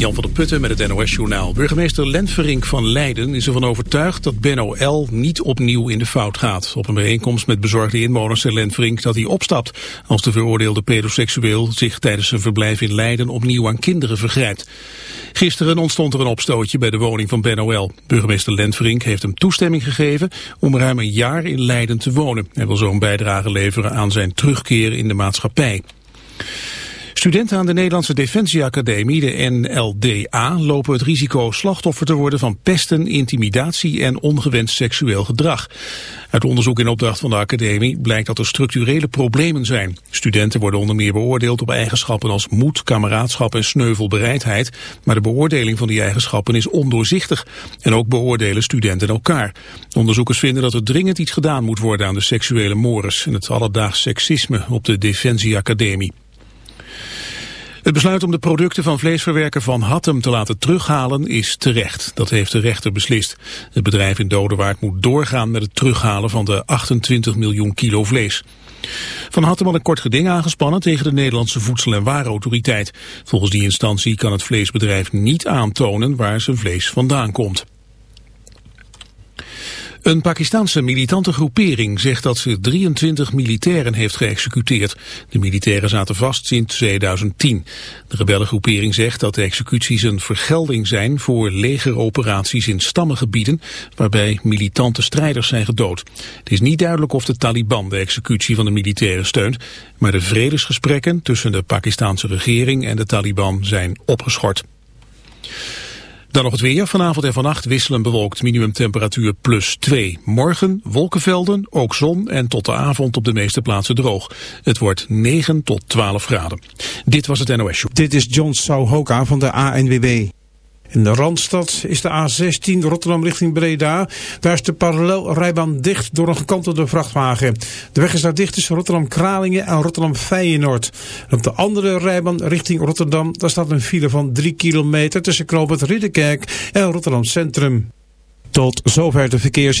Jan van der Putten met het NOS-journaal. Burgemeester Lentverink van Leiden is ervan overtuigd dat Benno L. niet opnieuw in de fout gaat. Op een bijeenkomst met bezorgde inwoners zei Lentverink dat hij opstapt... als de veroordeelde pedoseksueel zich tijdens zijn verblijf in Leiden opnieuw aan kinderen vergrijpt. Gisteren ontstond er een opstootje bij de woning van Benno L. Burgemeester Lentverink heeft hem toestemming gegeven om ruim een jaar in Leiden te wonen. Hij wil zo een bijdrage leveren aan zijn terugkeer in de maatschappij. Studenten aan de Nederlandse Defensieacademie, de NLDA, lopen het risico slachtoffer te worden van pesten, intimidatie en ongewenst seksueel gedrag. Uit onderzoek in opdracht van de academie blijkt dat er structurele problemen zijn. Studenten worden onder meer beoordeeld op eigenschappen als moed, kameraadschap en sneuvelbereidheid, maar de beoordeling van die eigenschappen is ondoorzichtig. En ook beoordelen studenten elkaar. Onderzoekers vinden dat er dringend iets gedaan moet worden aan de seksuele mores en het alledaags seksisme op de Defensieacademie. Het besluit om de producten van vleesverwerker Van Hattem te laten terughalen is terecht. Dat heeft de rechter beslist. Het bedrijf in Dodewaard moet doorgaan met het terughalen van de 28 miljoen kilo vlees. Van Hattem had een kort geding aangespannen tegen de Nederlandse Voedsel- en Warenautoriteit. Volgens die instantie kan het vleesbedrijf niet aantonen waar zijn vlees vandaan komt. Een Pakistanse militante groepering zegt dat ze 23 militairen heeft geëxecuteerd. De militairen zaten vast sinds 2010. De rebellengroepering zegt dat de executies een vergelding zijn voor legeroperaties in stammengebieden waarbij militante strijders zijn gedood. Het is niet duidelijk of de Taliban de executie van de militairen steunt, maar de vredesgesprekken tussen de Pakistanse regering en de Taliban zijn opgeschort. Dan nog het weer. Vanavond en vannacht wisselen bewolkt minimumtemperatuur plus 2. Morgen wolkenvelden, ook zon en tot de avond op de meeste plaatsen droog. Het wordt 9 tot 12 graden. Dit was het NOS Show. Dit is John Souhoka van de ANWB. In de Randstad is de A16 Rotterdam richting Breda. Daar is de parallelrijbaan dicht door een gekantelde vrachtwagen. De weg is daar dicht tussen Rotterdam-Kralingen en Rotterdam-Feyenoord. Op de andere rijbaan richting Rotterdam, daar staat een file van 3 kilometer tussen Knoopend Ridderkerk en Rotterdam Centrum. Tot zover de verkeers...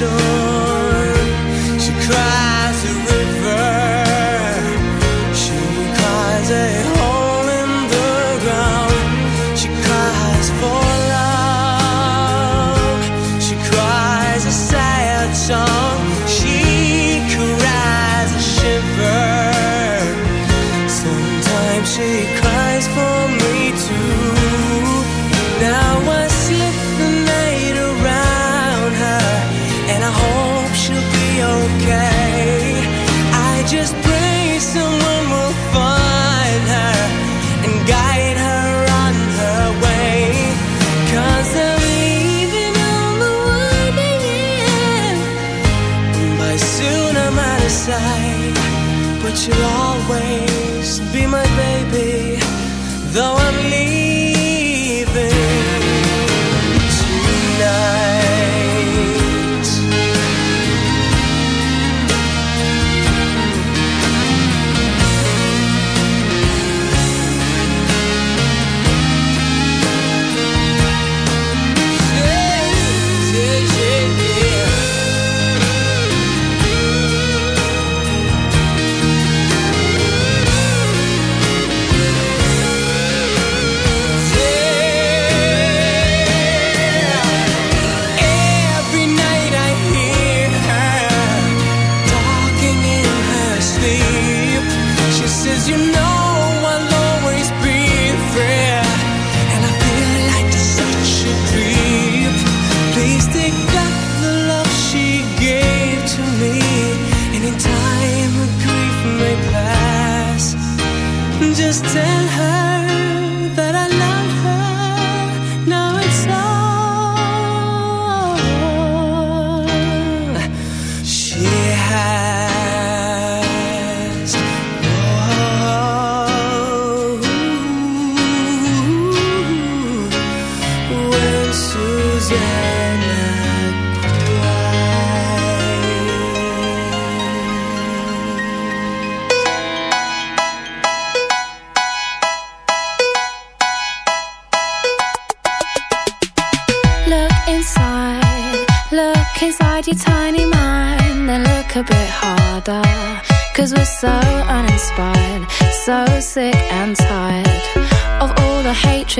crystal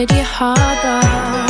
city harbor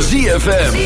ZFM.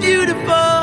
beautiful.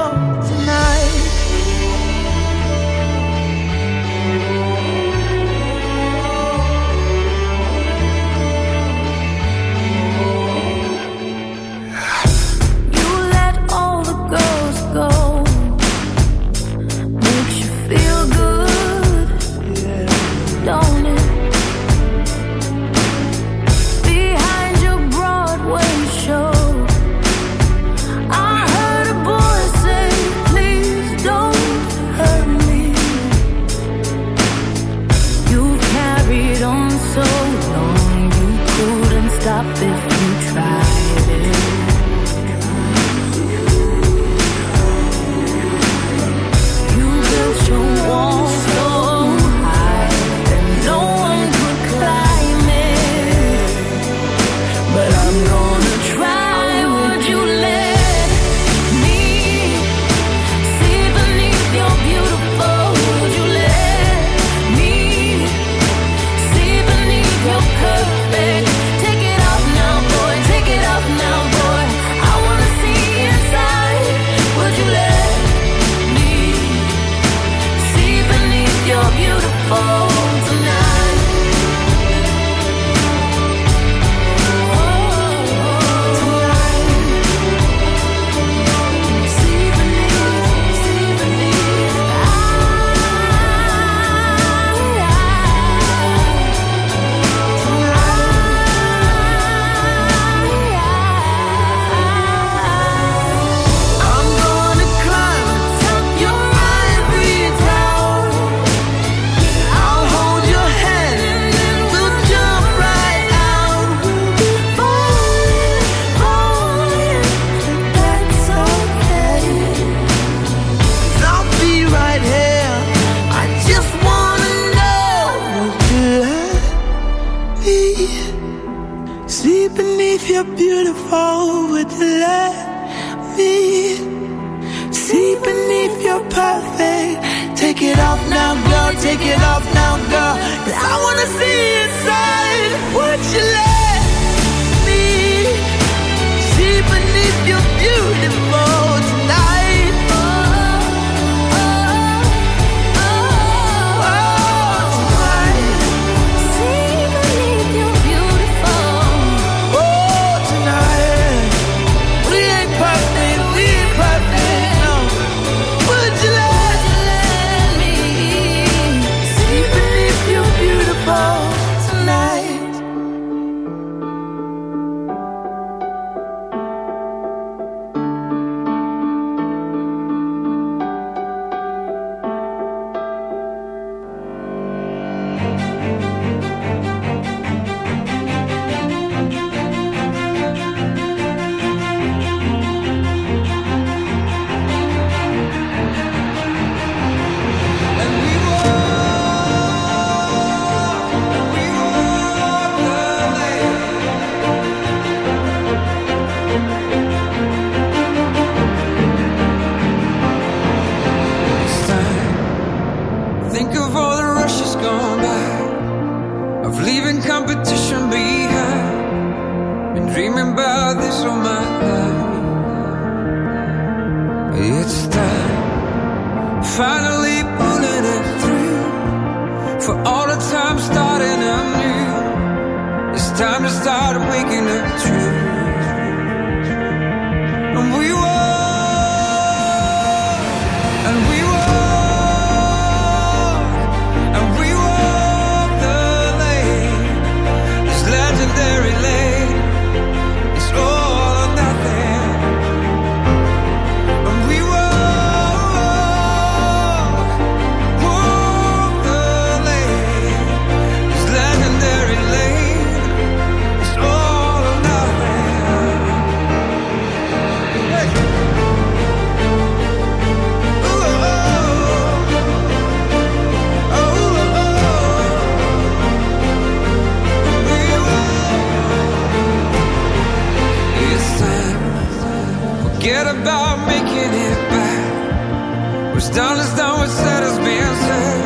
making it back. With dollars down what said has been said.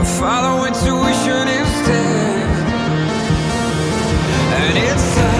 I follow intuition instead. And it's time.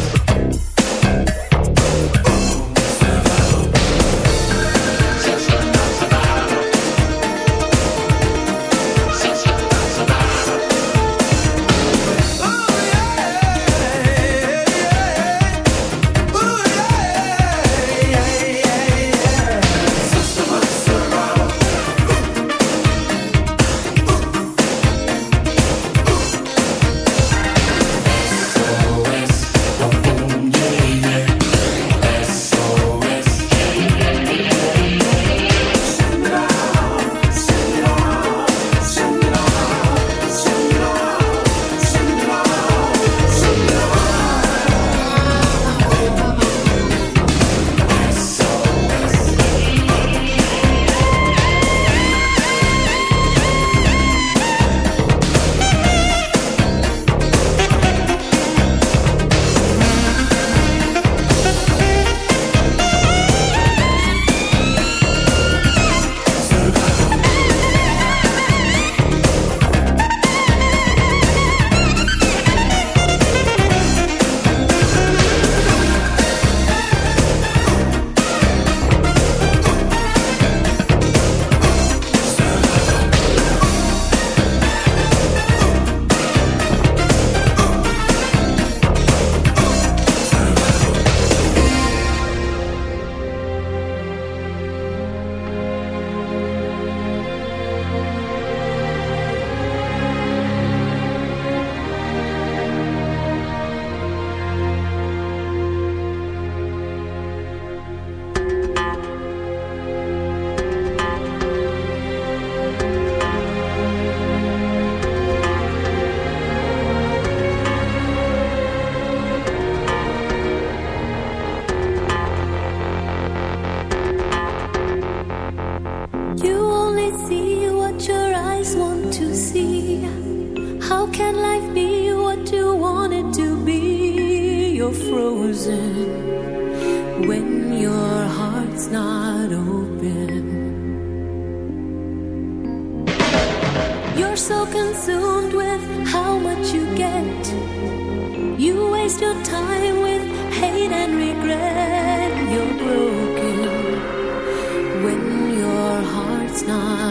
It's not.